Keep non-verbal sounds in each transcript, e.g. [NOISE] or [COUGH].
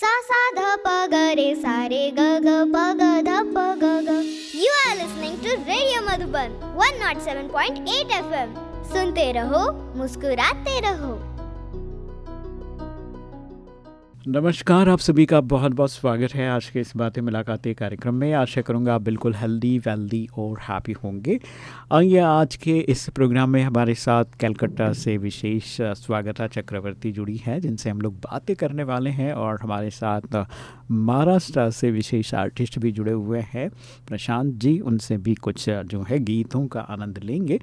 सा सा, ध, प, ग, रे, सा, रे, ग ग, प, ग, ध, प, ग ग. You are listening to radio Madhuban 107.8 FM सुनते रहो, मुस्कुराते रहो. नमस्कार, आप सभी का बहुत बहुत स्वागत है आज के इस बातें मुलाकातें कार्यक्रम में। आशा करूँगा आप बिल्कुल हेल्दी वेल्दी और हैप्पी होंगे। आइए आज के इस प्रोग्राम में हमारे साथ कलकत्ता से विशेष स्वागता चक्रवर्ती जुड़ी है, जिनसे हम लोग बातें करने वाले हैं और हमारे साथ महाराष्ट्र से विशेष आर्टिस्ट भी जुड़े हुए हैं। प्रशांत जी, उनसे भी कुछ जो है गीतों का आनंद लेंगे।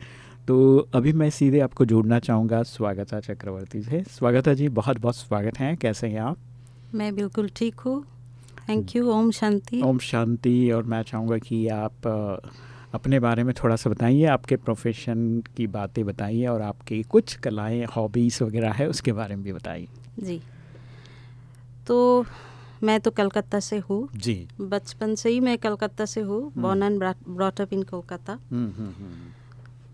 तो अभी मैं सीधे आपको जोड़ना चाहूँगा स्वागता चक्रवर्ती से। स्वागता जी बहुत बहुत स्वागत है। कैसे हैं आप? मैं बिल्कुल ठीक हूँ। Thank you Om Shanti. ओम शांति और मैं चाहूँगा कि आप अपने बारे में थोड़ा सा बताइए आपके प्रोफेशन की बातें बताइए और आपकी कुछ कलाएँ हॉबीज़ वगैरह है उसके बारे में भी बताइए। जी। तो मैं तो कलकत्ता से हूँ। जी। बचपन से ही मैं कलकत्ता से हूँ। Born and brought up in Kolkata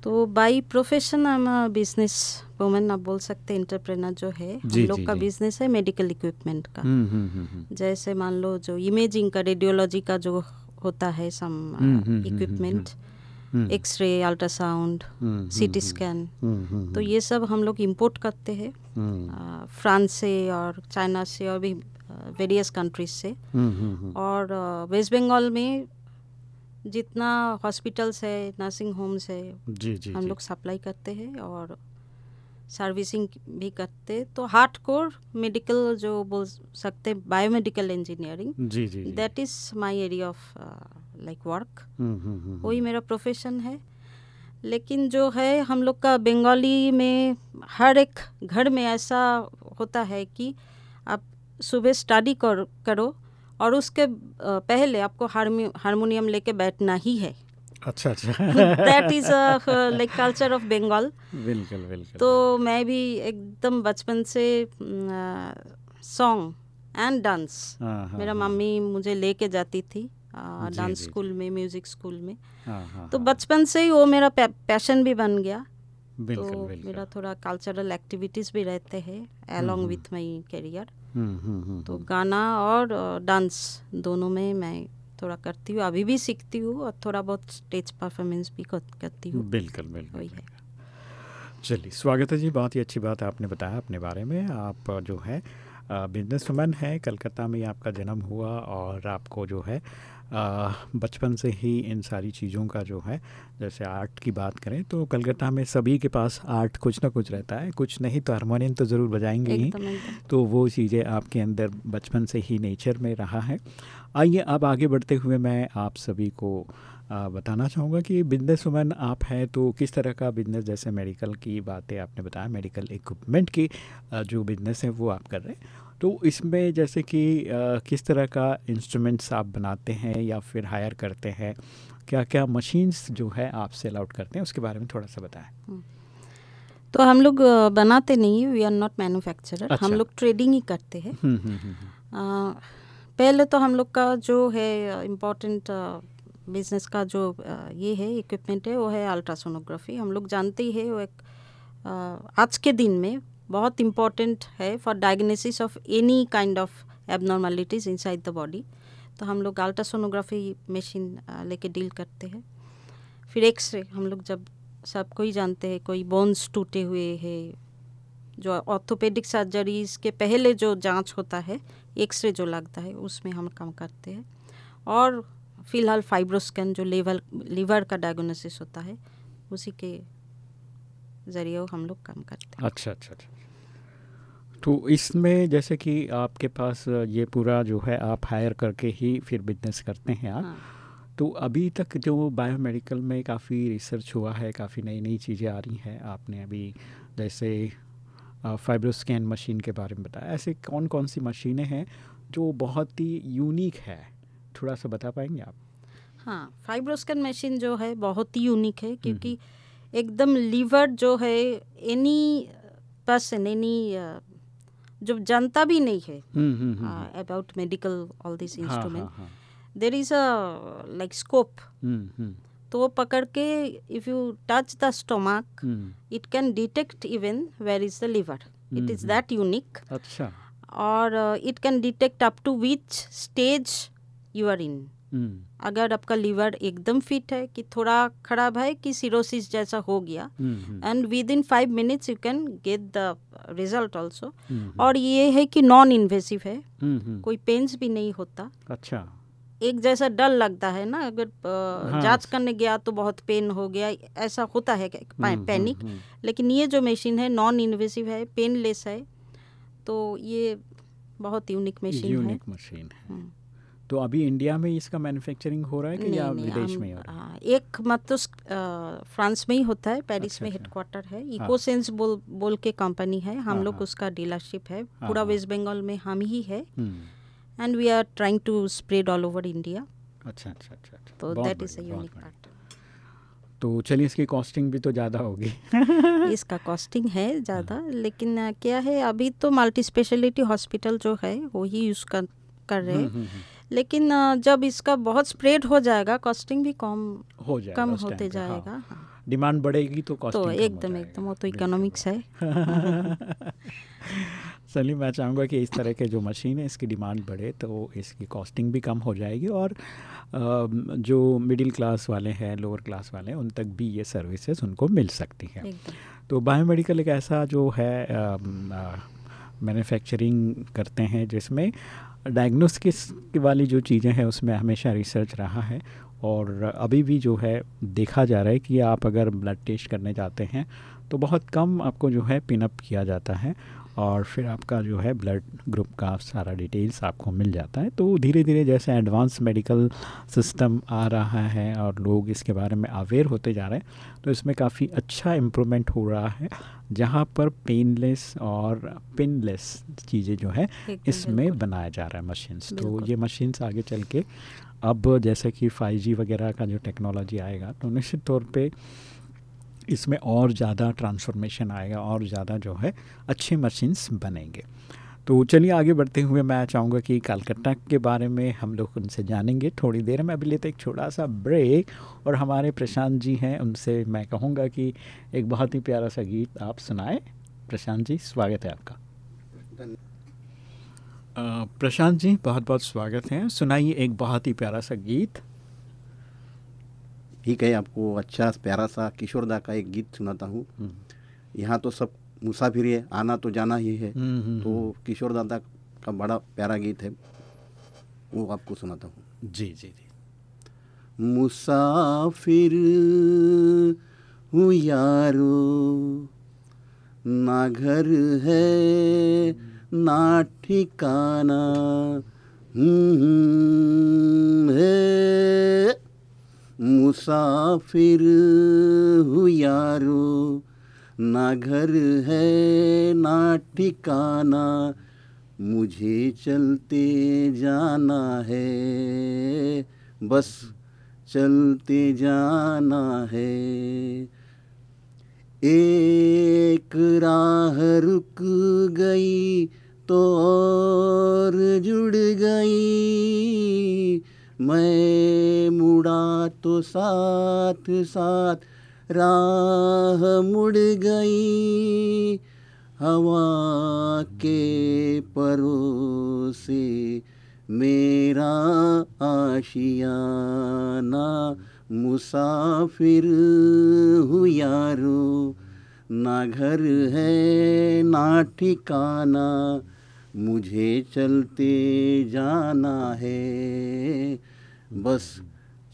तो by profession am business women आप बोल सकते हैं इंटरप्रेनर जो है हम लोग का बिज़नेस है मेडिकल इक्विपमेंट का। हुँ, हुँ, जैसे मान लो जो इमेजिंग का रेडियोलॉजी का जो होता है some equipment x ray ultrasound CT scan तो ये सब हम लोग इंपोर्ट करते हैं फ्रांस से और चाइना से और भी वेरियस कंट्रीज़ से। और वेस्ट बंगाल में जितना हॉस्पिटल्स है नर्सिंग होम्स है जी जी हम लोग सप्लाई करते हैं और सर्विसिंग भी करते तो हार्ड कोर मेडिकल जो बोल सकते बायोमेडिकल इंजीनियरिंग जी जी that is my area of like work वही मेरा प्रोफेशन है। लेकिन जो है हम लोग का बंगाली में हर एक घर में ऐसा होता है कि आप सुबह स्टडी कर करो और उसके पहले आपको हारमोनियम लेके बैठना ही है। अच्छा अच्छा। That is like culture of Bengal बिल्कुल बिल्कुल। तो मैं भी एकदम बचपन से सॉन्ग एंड डांस मेरा मम्मी मुझे लेके जाती थी डांस स्कूल में म्यूज़िक स्कूल में। तो बचपन से ही वो मेरा पैशन भी बन गया। बिल्कुल, तो बिल्कुल. मेरा थोड़ा कल्चरल एक्टिविटीज़ भी रहते हैं अलोंग विथ माई करियर तो गाना और डांस दोनों में मैं थोड़ा करती हूँ। अभी भी सीखती हूँ और थोड़ा बहुत स्टेज परफॉर्मेंस भी करती हूँ। बिल्कुल बिल्कुल वही है। चलिए स्वागत है जी। बहुत ही अच्छी बात है आपने बताया अपने बारे में। आप जो है बिज़नेस वुमन है। कलकत्ता में आपका जन्म हुआ और आपको जो है बचपन से ही इन सारी चीज़ों का जो है जैसे आर्ट की बात करें तो कलकत्ता में सभी के पास आर्ट कुछ ना कुछ रहता है। कुछ नहीं तो हारमोनियम तो ज़रूर बजाएँगे ही। तो वो चीज़ें आपके अंदर बचपन से ही नेचर में रहा है। आइए अब आगे बढ़ते हुए मैं आप सभी को बताना चाहूँगा कि बिज़नेस वुमन आप हैं तो किस तरह का बिज़नेस जैसे मेडिकल की बातें आपने बताया मेडिकल इक्विपमेंट की जो बिज़नेस है वो आप कर रहे हैं। तो इसमें जैसे कि किस तरह का इंस्ट्रूमेंट्स आप बनाते हैं या फिर हायर करते हैं क्या क्या मशीन्स जो है आप सेल आउट करते हैं उसके बारे में थोड़ा सा बताएँ। तो हम लोग बनाते नहीं वी आर नॉट मैन्युफैक्चरर। हम लोग ट्रेडिंग ही करते हैं। पहले तो हम लोग का जो है इम्पोर्टेंट बिज़नेस का जो ये है इक्विपमेंट है, वो है अल्ट्रासोनोग्राफी हम लोग जानते ही है, वो एक आज के दिन में बहुत इंपॉर्टेंट है for diagnosis of any kind of abnormalities inside the body तो हम लोग अल्ट्रासोनोग्राफी मशीन लेके डील करते हैं। फिर एक्सरे हम लोग जब सबको ही जानते हैं, कोई बोन्स टूटे हुए है, जो ऑर्थोपेडिक सर्जरीज के पहले जो जाँच होता है एक्सरे जो लगता है, उसमें हम काम करते हैं। और फ़िलहाल फाइब्रोस्कैन जो लेवल लीवर का डायग्नोसिस होता है उसी के ज़रिए हम लोग काम करते हैं। अच्छा अच्छा अच्छा। तो इसमें जैसे कि आपके पास ये पूरा जो है आप हायर करके ही फिर बिज़नेस करते हैं आप। हाँ। तो अभी तक जो बायोमेडिकल में काफ़ी रिसर्च हुआ है काफ़ी नई नई चीज़ें आ रही हैं आपने अभी जैसे फाइब्रोस्कैन मशीन के बारे में बताया। ऐसे कौन कौन सी मशीनें हैं जो बहुत ही यूनिक है? थोड़ा सा बता पाएँगे आप? हाँ फाइब्रोस्कैन मशीन जो है बहुत ही यूनिक है क्योंकि एकदम लीवर जो है एनी पर्सन एनी जो जानता भी नहीं है about medical all this instrument there is a like scope तो वो पकड़ के if you touch the stomach it can detect even where is the liver it is that unique अच्छा। और it can detect up to which stage you are in hmm, अगर आपका liver एकदम fit है कि थोड़ा खराब है कि सिरोसिस जैसा हो गया and within five minutes you can get the result also और ये है कि नॉन इन्वेसिव है हम्म, हम्म, कोई पेन्स भी नहीं होता। अच्छा। एक जैसा डर लगता है ना अगर हाँ। जाँच करने गया तो बहुत पेन हो गया ऐसा होता है पैनिक लेकिन ये जो मशीन है नॉन इन्वेसिव है पेनलेस है तो ये बहुत यूनिक मशीन है। यूनिक मशीन है। तो अभी इंडिया में इसका मैन्युफैक्चरिंग हो रहा है कि या विदेश में हो रहा है? हाँ, एक मत तो फ्रांस में ही होता है पेरिस अच्छा, में अच्छा। हेडक्वार्टर है। इकोसेंस बोल बोल के कंपनी है। हम हाँ, लोग हाँ। उसका डीलरशिप है। हाँ, पूरा हाँ। वेस्ट बंगाल में हम ही है। हम्म, and we are trying to spread all over India अच्छा अच्छा अच्छा अच्छा। तो that is a unique part तो चलिए इसकी कॉस्टिंग भी तो ज़्यादा होगी। [LAUGHS] इसका कॉस्टिंग है ज़्यादा लेकिन क्या है अभी तो मल्टी स्पेशलिटी हॉस्पिटल जो है वो ही यूज़ कर कर रहे हम्म, हैं हम्म, हम्म, लेकिन जब इसका बहुत स्प्रेड हो जाएगा कॉस्टिंग भी कम हो जाएगा कम होते हाँ। जाएगा हाँ। डिमांड बढ़ेगी तो कॉस्टिंग तो एकदम। एकदम वो तो इकोनॉमिक्स है [LAUGHS] चलिए मैं चाहूँगा कि इस तरह के जो मशीन है इसकी डिमांड बढ़े तो इसकी कॉस्टिंग भी कम हो जाएगी और जो मिडिल क्लास वाले हैं लोअर क्लास वाले हैं उन तक भी ये सर्विसेज़ उनको मिल सकती हैं तो बायोमेडिकल एक ऐसा जो है मैन्युफैक्चरिंग करते हैं जिसमें डायग्नोस्टिक्स वाली जो चीज़ें हैं, उसमें हमेशा रिसर्च रहा है और अभी भी जो है, देखा जा रहा है कि आप अगर ब्लड टेस्ट करने जाते हैं तो बहुत कम आपको जो है पिनअप किया जाता है। और फिर आपका जो है ब्लड ग्रुप का सारा डिटेल्स आपको मिल जाता है। तो धीरे धीरे जैसे एडवांस मेडिकल सिस्टम आ रहा है और लोग इसके बारे में अवेयर होते जा रहे हैं तो इसमें काफ़ी अच्छा इम्प्रूवमेंट हो रहा है जहाँ पर पेनलेस और पिनलेस चीज़ें जो है इसमें बनाया जा रहा है मशीन्स। तो ये मशीन्स आगे चल के अब जैसे कि 5G वगैरह का जो टेक्नोलॉजी आएगा तो निश्चित तौर पे इसमें और ज़्यादा ट्रांसफॉर्मेशन आएगा और ज़्यादा जो है अच्छे मशीन्स बनेंगे। तो चलिए आगे बढ़ते हुए मैं चाहूँगा कि कलकत्ता के बारे में हम लोग उनसे जानेंगे। थोड़ी देर में अभी लेते एक छोटा सा ब्रेक और हमारे प्रशांत जी हैं उनसे मैं कहूँगा कि एक बहुत ही प्यारा सा गीत आप सुनाए। प्रशांत जी स्वागत है आपका। प्रशांत जी बहुत बहुत स्वागत है। सुनाइए एक बहुत ही प्यारा सा गीत। ठीक है आपको अच्छा प्यारा सा किशोरदा का एक गीत सुनाता हूँ। हम्म, यहाँ तो सब मुसाफिर है आना तो जाना ही है। हम्म, हम्म, तो किशोर दादा का बड़ा प्यारा गीत है वो आपको सुनाता हूँ। जी जी जी। मुसाफिर हूँ यारो ना घर है ना ठिकाना हम्म, है। मुसाफिर हूँ यारो। ना घर है, ना ठिकाना, मुझे चलते जाना है। बस चलते जाना है। एक राह रुक गई तो और जुड़ गई। मैं मुड़ा तो साथ साथ राह मुड़ गई, हवा के परोसे मेरा आशियाना मुसाफिर हूँ यारो। ना घर है, ना ठिकाना, मुझे चलते जाना है। बस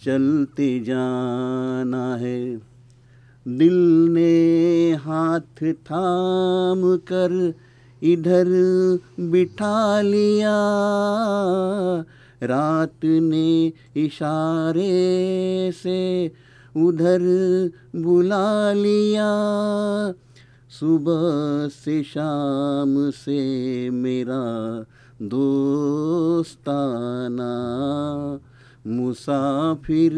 चलते जाना है। दिल ने हाथ थाम कर इधर बिठा लिया। रात ने इशारे से उधर बुला लिया। सुबह से शाम से मेरा दोस्ताना मुसाफिर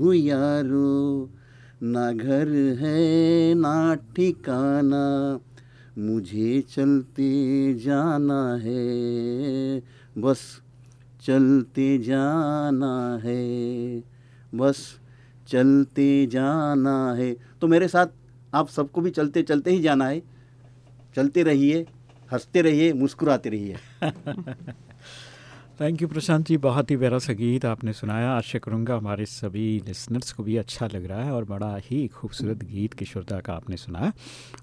हूँ यारो, ना घर है, ना ठिकाना, मुझे चलते जाना है, बस चलते जाना है, बस चलते जाना है। तो मेरे साथ आप सबको भी चलते चलते ही जाना है। चलते रहिए, हँसते रहिए, मुस्कुराते रहिए। [LAUGHS] थैंक यू प्रशांत जी बहुत ही प्यारा सा गीत आपने सुनाया। आशा करूँगा हमारे सभी लिसनर्स को भी अच्छा लग रहा है और बड़ा ही खूबसूरत गीत किशोरदा का आपने सुनाया।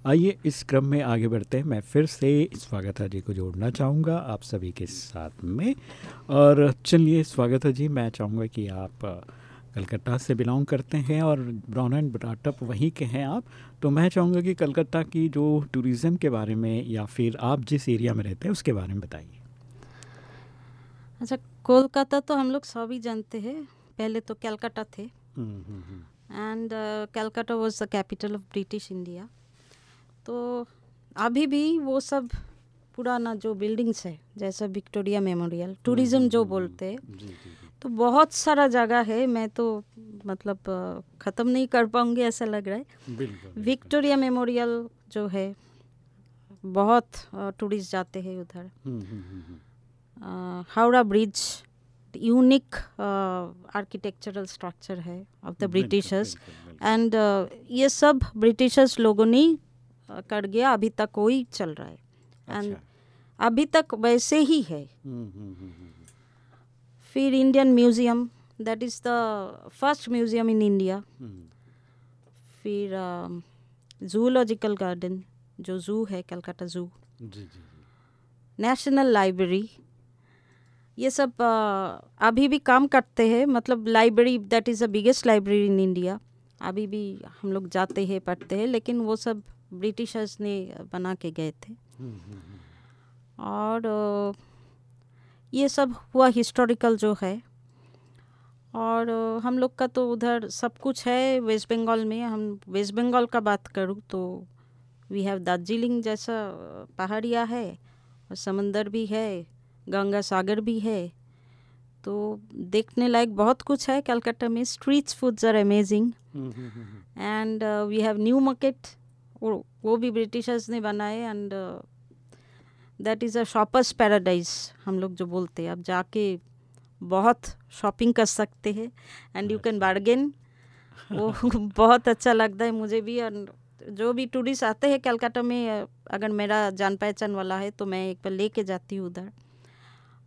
आइए इस क्रम में आगे बढ़ते हैं। मैं फिर से स्वागता जी को जोड़ना चाहूँगा आप सभी के साथ में। और चलिए स्वागता जी, मैं चाहूँगा कि आप कलकत्ता से बिलोंग करते हैं और ब्राउन एंड ब्राटअप वहीं के हैं आप। तो मैं चाहूँगा कि कलकत्ता की जो टूरिज़्म के बारे में या फिर आप जिस एरिया में रहते हैं उसके बारे में बताइए। अच्छा कोलकाता तो हम लोग सभी जानते हैं। पहले तो कैलकाटा थे। Hmm, hmm, hmm. And Calcutta was the capital of British India तो अभी भी वो सब पुराना जो बिल्डिंग्स है जैसा विक्टोरिया मेमोरियल टूरिज़्म जो बोलते हैं तो बहुत सारा जगह है। मैं तो मतलब ख़त्म नहीं कर पाऊँगी ऐसा लग रहा है। विक्टोरिया मेमोरियल जो है बहुत टूरिस्ट जाते हैं उधर। Howrah bridge unique architectural structure है ऑफ़ द ब्रिटिशर्स। एंड ये सब ब्रिटिशर्स लोगों ने अ, कर गया अभी तक वही चल रहा है। एंड अच्छा। अभी तक वैसे ही है। हम्म, हम्म, हम्म, फिर Indian museum that is the first museum in India फिर जूलॉजिकल गार्डन जो जू है कलकत्ता जी नेशनल लाइब्रेरी ये सब अ, अभी भी काम करते हैं मतलब library that is the biggest library in India अभी भी हम लोग जाते हैं पढ़ते हैं लेकिन वो सब ब्रिटिशर्स ने बना के गए थे। और ये सब हुआ हिस्टोरिकल जो है। और हम लोग का तो उधर सब कुछ है वेस्ट बंगाल में। हम वेस्ट बंगाल का बात करूँ तो वी हैव दार्जिलिंग जैसा पहाड़िया है और समंदर भी है। गंगा सागर भी है। तो देखने लायक बहुत कुछ है। कलकत्ता में streets foods are amazing. And we have new market वो भी ब्रिटिशर्स ने बनाए। And that is a shoppers paradise हम लोग जो बोलते हैं। अब जाके बहुत शॉपिंग कर सकते हैं। एंड यू कैन बार्गेन वो [LAUGHS] बहुत अच्छा लगता है मुझे भी। और जो भी टूरिस्ट आते हैं कलकत्ता में अगर मेरा जान पहचान वाला है तो मैं एक बार लेके जाती हूँ उधर।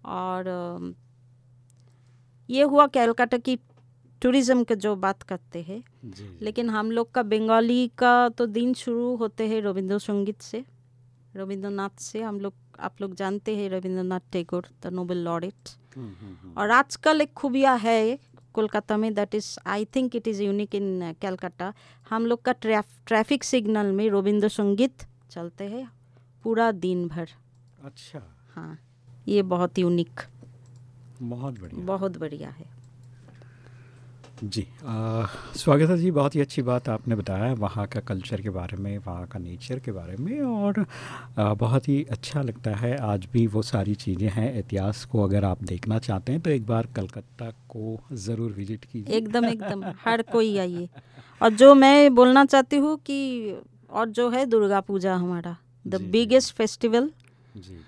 और ये हुआ कैलकाटा की टूरिज़्म का जो बात करते हैं। लेकिन हम लोग का बंगाली का तो दिन शुरू होते हैं रविंद्र संगीत से रविंद्रनाथ से। हम लोग आप लोग जानते हैं Rabindranath Tagore the Nobel laureate. Hmm, hmm, hmm. और आजकल एक खूबिया है कोलकाता में that is I think it is unique in Calcutta हम लोग का ट्रैफ ट्रैफ़िक सिग्नल में रविंद्र संगीत चलते हैं पूरा दिन भर। अच्छा। हाँ। ये बहुत यूनिक बहुत बढ़िया। बहुत बढ़िया है। जी आ, स्वागत है जी बहुत ही अच्छी बात आपने बताया वहाँ का कल्चर के बारे में वहाँ का नेचर के बारे में और आ, बहुत ही अच्छा लगता है। आज भी वो सारी चीज़ें हैं इतिहास को अगर आप देखना चाहते हैं तो एक बार कलकत्ता को ज़रूर विज़िट कीजिए। एकदम एकदम हर कोई आइए। और जो मैं बोलना चाहती हूँ कि और जो है दुर्गा पूजा हमारा द। बिगेस्ट फेस्टिवल जी।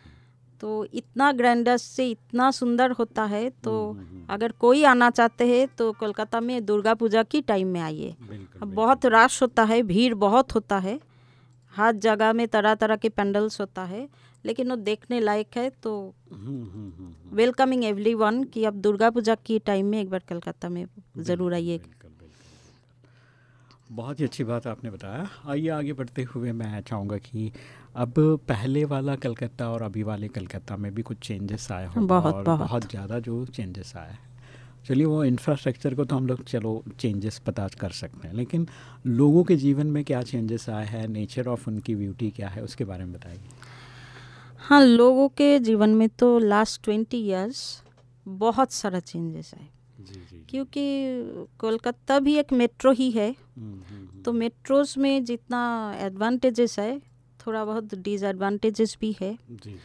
तो इतना ग्रैंडस से इतना सुंदर होता है तो हम्म, हम्म, हम्म। अगर कोई आना चाहते हैं तो कोलकाता में दुर्गा पूजा की टाइम में आइए बहुत रश होता है भीड़ बहुत होता है हर जगह में तरह तरह के पेंडल्स होता है लेकिन वो देखने लायक है तो। वेलकमिंग एवरी वन कि अब दुर्गा पूजा की टाइम में एक बार कलकत्ता में ज़रूर आइए। बहुत ही अच्छी बात आपने बताया। आइए आगे बढ़ते हुए मैं चाहूँगा कि अब पहले वाला कलकत्ता और अभी वाले कलकत्ता में भी कुछ चेंजेस आए हों बहुत, और बहुत। बहुत ज़्यादा जो चेंजेस आए हैं। चलिए वो इंफ्रास्ट्रक्चर को तो हम लोग चलो चेंजेस पता कर सकते हैं लेकिन लोगों के जीवन में क्या चेंजेस आए हैं? नेचर ऑफ़ उनकी ब्यूटी क्या है? उसके बारे में बताइए। हाँ लोगों के जीवन में तो लास्ट ट्वेंटी ईयर्स बहुत सारा चेंजेस आए। जी जी क्योंकि कोलकाता भी एक मेट्रो ही है। हम्म, हम्म, हम्म। तो मेट्रोज में जितना एडवांटेजेस है थोड़ा बहुत डिसएडवांटेजेस भी है। जी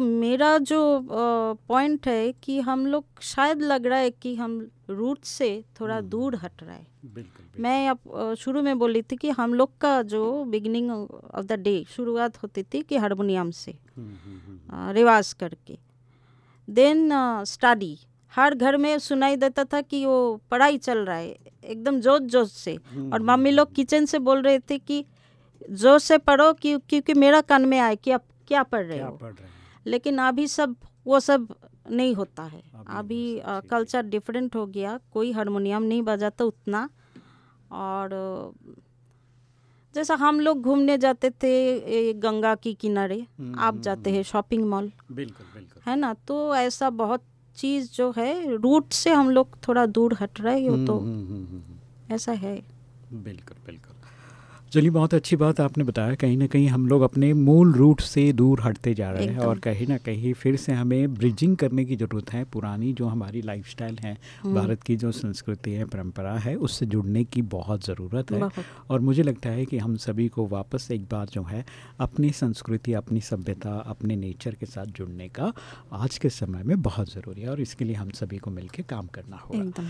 मेरा जो पॉइंट है कि हम लोग शायद लग रहा है कि हम रूट से थोड़ा दूर हट रहा है। बिल्कुल बिल्कुल। मैं अब शुरू में बोली थी कि हम लोग का जो बिगिनिंग ऑफ़ द डे शुरुआत होती थी कि हारमोनियम से रिवाज करके। देन स्टडी हर घर में सुनाई देता था कि वो पढ़ाई चल रहा है एकदम जोश जोश से और मम्मी लोग किचन से बोल रहे थे कि ज़ोर से पढ़ो क्यों क्योंकि मेरा कान में आए कि आप क्या पढ़ रहे क्या हो? पढ़ रहे हैं? लेकिन अभी सब वो सब नहीं होता है। अभी कल्चर डिफरेंट हो गया कोई हारमोनियम नहीं बजाता उतना। और जैसा हम लोग घूमने जाते थे गंगा की किनारे हम्म, आप हम्म, जाते हैं शॉपिंग मॉल। बिल्कुल बिल्कुल। है ना? तो ऐसा बहुत चीज़ जो है रूट से हम लोग थोड़ा दूर हट रहे हो तो हम्म, हम्म, हम्म, हम्म। ऐसा है बिल्कुल बिल्कुल चलिए बहुत अच्छी बात आपने बताया। कहीं ना कहीं हम लोग अपने मूल रूट से दूर हटते जा रहे हैं और कहीं ना कहीं फिर से हमें ब्रिजिंग करने की ज़रूरत है। पुरानी जो हमारी लाइफस्टाइल है हम्म। भारत की जो संस्कृति है परंपरा है उससे जुड़ने की बहुत ज़रूरत है। और मुझे लगता है कि हम सभी को वापस एक बार जो है अपनी संस्कृति अपनी सभ्यता अपने नेचर के साथ जुड़ने का आज के समय में बहुत ज़रूरी है और इसके लिए हम सभी को मिलकर काम करना होगा।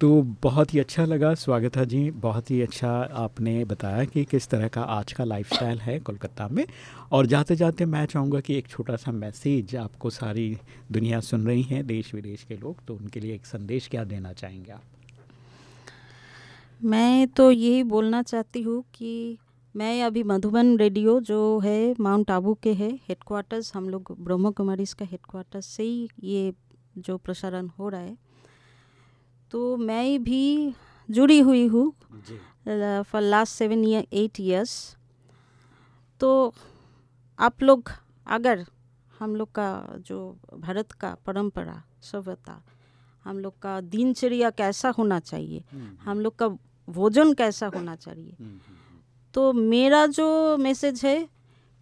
तो बहुत ही अच्छा लगा। स्वागत है जी। बहुत ही अच्छा आपने बताया कि किस तरह का आज का लाइफस्टाइल है कोलकाता में। और जाते जाते मैं चाहूँगा कि एक छोटा सा मैसेज आपको सारी दुनिया सुन रही है, देश विदेश के लोग तो उनके लिए एक संदेश क्या देना चाहेंगे आप? मैं तो यही बोलना चाहती हूँ कि मैं अभी मधुबन रेडियो जो है, माउंट आबू के है हेडक्वार्टर्स हम लोग ब्रह्म कुमारी का हेडक्वार्टर्स से ही ये जो प्रसारण हो रहा है तो मैं भी जुड़ी हुई हूँ। For last seven year eight years तो आप लोग अगर हम लोग का जो भारत का परंपरा सभ्यता हम लोग का दिनचर्या कैसा होना चाहिए हम लोग का भोजन कैसा होना चाहिए तो मेरा जो मैसेज है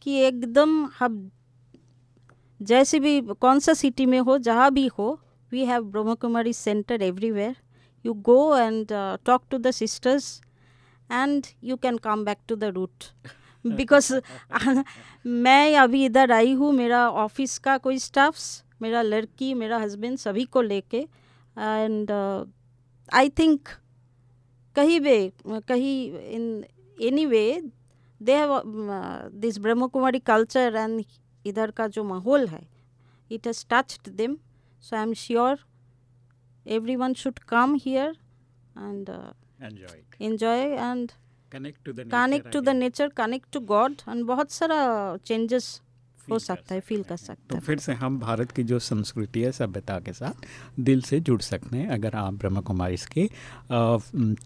कि एकदम हम जैसे भी कौन सा सिटी में हो जहाँ भी हो we have Brahma Kumari centre everywhere you go and talk to the sisters and you can come back to the root because मैं अभी इधर आई हूँ मेरा ऑफ़िस का कोई स्टाफ्स मेरा लड़की मेरा हस्बैंड सभी को लेके एंड आई थिंक कहीं भी कहीं in any way they have this Brahma Kumari culture and इधर का जो माहौल है it has touched them so I am sure everyone should come here and enjoy enjoy and connect to the connect to the nature connect to god and बहुत सारा changes हो सकता है फील कर सकता तो है। फिर से हम भारत की जो संस्कृति है सभ्यता के साथ दिल से जुड़ सकते हैं। अगर आप ब्रह्म कुमारी के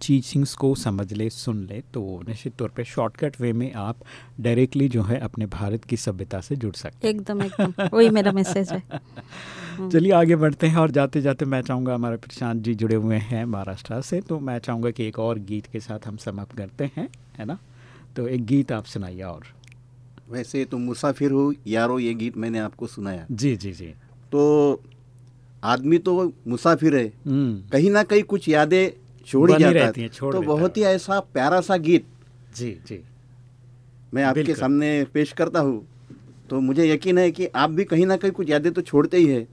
टीचिंग्स को समझ ले सुन ले तो निश्चित तौर पे शॉर्टकट वे में आप डायरेक्टली जो है अपने भारत की सभ्यता से जुड़ सकते हैं। एकदम एकदम। वही मेरा मैसेज हैं। [LAUGHS] चलिए आगे बढ़ते हैं और जाते जाते मैं चाहूँगा हमारे प्रशांत जी जुड़े हुए हैं महाराष्ट्र से तो मैं चाहूँगा कि एक और गीत के साथ हम समाप्त करते हैं है ना? तो एक गीत आप सुनाइए और। वैसे तो मुसाफिर हो यारो ये गीत मैंने आपको सुनाया। जी जी जी। तो आदमी तो मुसाफिर है हम्म, कहीं ना कहीं कुछ यादें छोड़ जाता हैं, है छोड़ तो बहुत ही ऐसा प्यारा सा गीत जी जी। मैं आपके सामने पेश करता हूँ। तो मुझे यकीन है कि आप भी कहीं ना कहीं कुछ यादें तो छोड़ते ही है।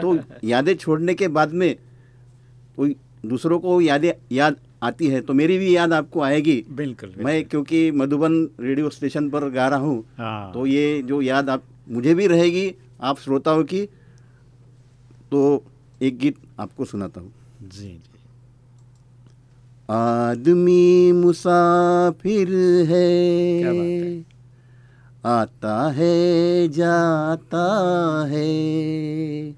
तो यादें छोड़ने के बाद में कोई दूसरों को यादें याद आती है तो मेरी भी याद आपको आएगी। बिल्कुल बिल्कुल। मैं क्योंकि मधुबन रेडियो स्टेशन पर गा रहा हूँ हाँ। तो ये जो याद आप मुझे भी रहेगी आप श्रोताओं की तो एक गीत आपको सुनाता हूँ। जी जी। आदमी मुसाफिर है। क्या बात है है? आता है, जाता है।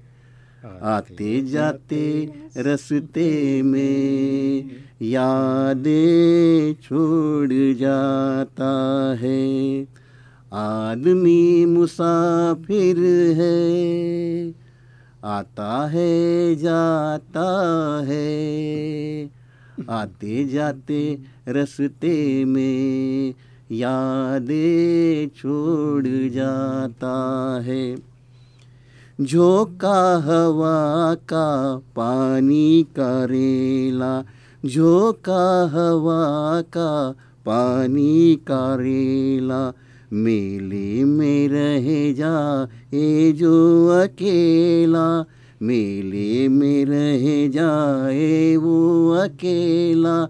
आते जाते रस्ते में यादें छोड़ जाता है। आदमी मुसाफिर है, आता है, जाता है। आते जाते रस्ते में यादें छोड़ जाता है। झोंका हवा का पानी का रेला झोंका हवा का पानी का रेला मेले में रह जा ए जो अकेला, मेले में रह जाए वो अकेला।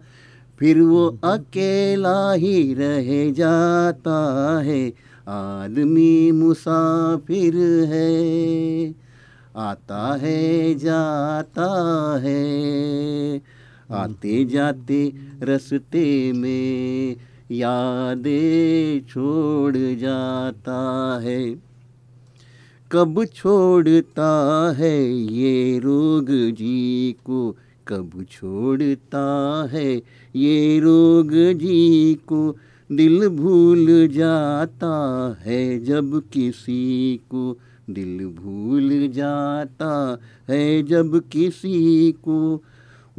फिर वो अकेला ही रह जाता है। आदमी मुसाफिर है, आता है, जाता है। आते जाते रस्ते में यादें छोड़ जाता है। कब छोड़ता है ये रोग जी को? कब छोड़ता है? ये रोग जी को दिल भूल जाता है, जब किसी को दिल भूल जाता है, जब किसी को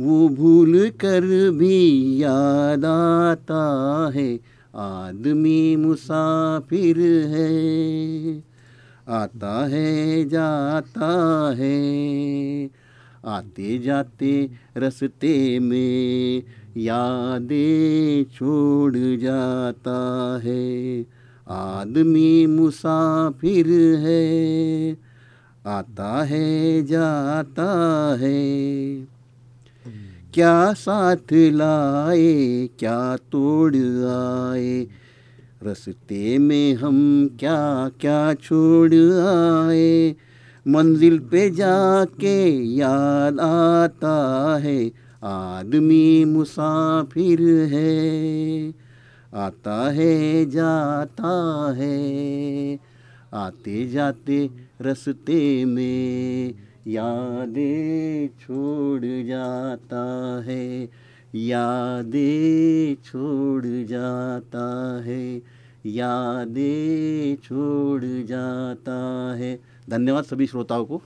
वो भूल कर भी याद आता है। आदमी मुसाफिर है, आता है, जाता है। आते जाते रस्ते में यादें छोड़ जाता है। आदमी मुसाफिर है, आता है, जाता है। क्या साथ लाए, क्या तोड़ आए, रस्ते में हम क्या क्या छोड़ आए मंजिल पे जाके याद आता है, आदमी मुसाफिर है। आता है, जाता है, आते जाते रस्ते में यादें छोड़ जाता है, यादें छोड़ जाता है, यादें छोड़ जाता है। धन्यवाद सभी श्रोताओं को।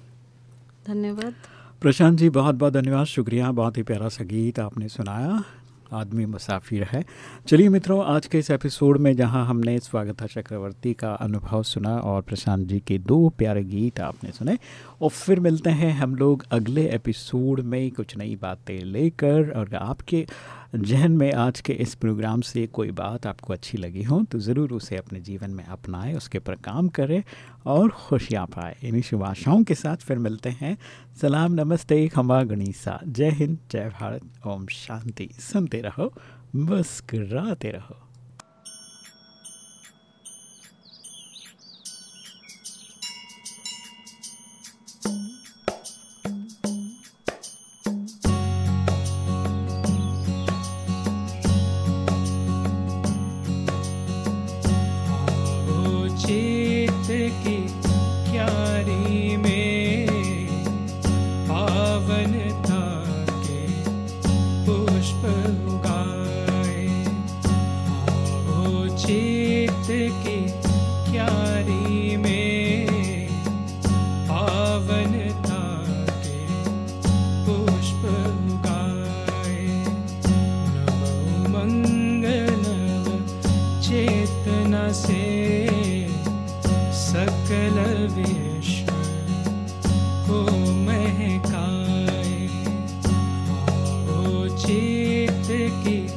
धन्यवाद। प्रशांत जी बहुत बहुत धन्यवाद शुक्रिया। बहुत ही प्यारा सा गीत आपने सुनाया। आदमी मुसाफिर है। चलिए मित्रों आज के इस एपिसोड में जहाँ हमने स्वागता चक्रवर्ती का अनुभव सुना और प्रशांत जी के दो प्यारे गीत आपने सुने और फिर मिलते हैं हम लोग अगले एपिसोड में कुछ नई बातें लेकर और आपके जहन में आज के इस प्रोग्राम से कोई बात आपको अच्छी लगी हो तो ज़रूर उसे अपने जीवन में अपनाएँ, उसके पर काम करें और खुशियाँ पाए। इन्हीं शुभ आशाओं के साथ फिर मिलते हैं। सलाम, नमस्ते खम्बा गणिसा। जय हिंद, जय भारत। ओम शांति। सुनते रहो, मुस्कराते रहो। cheek to.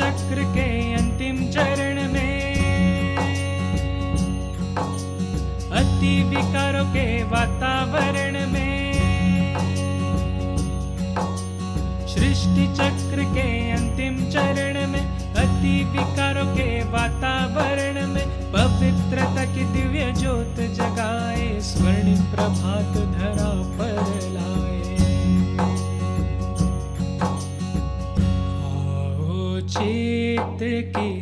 चक्र के अंतिम चरण में, अति विकारों के वातावरण में, सृष्टि चक्र के अंतिम चरण में, अति विकारों के वातावरण की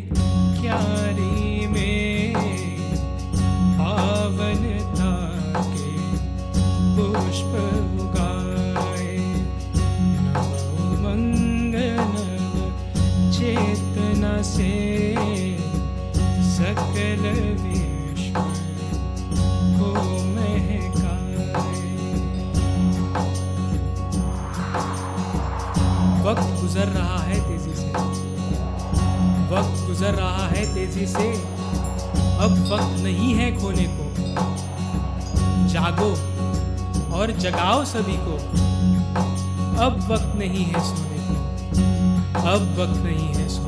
तेज़ी से। अब वक्त नहीं है खोने को। जागो और जगाओ सभी को। अब वक्त नहीं है सोने को। अब वक्त नहीं है सोने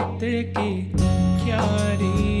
आओ चेत की क्यारी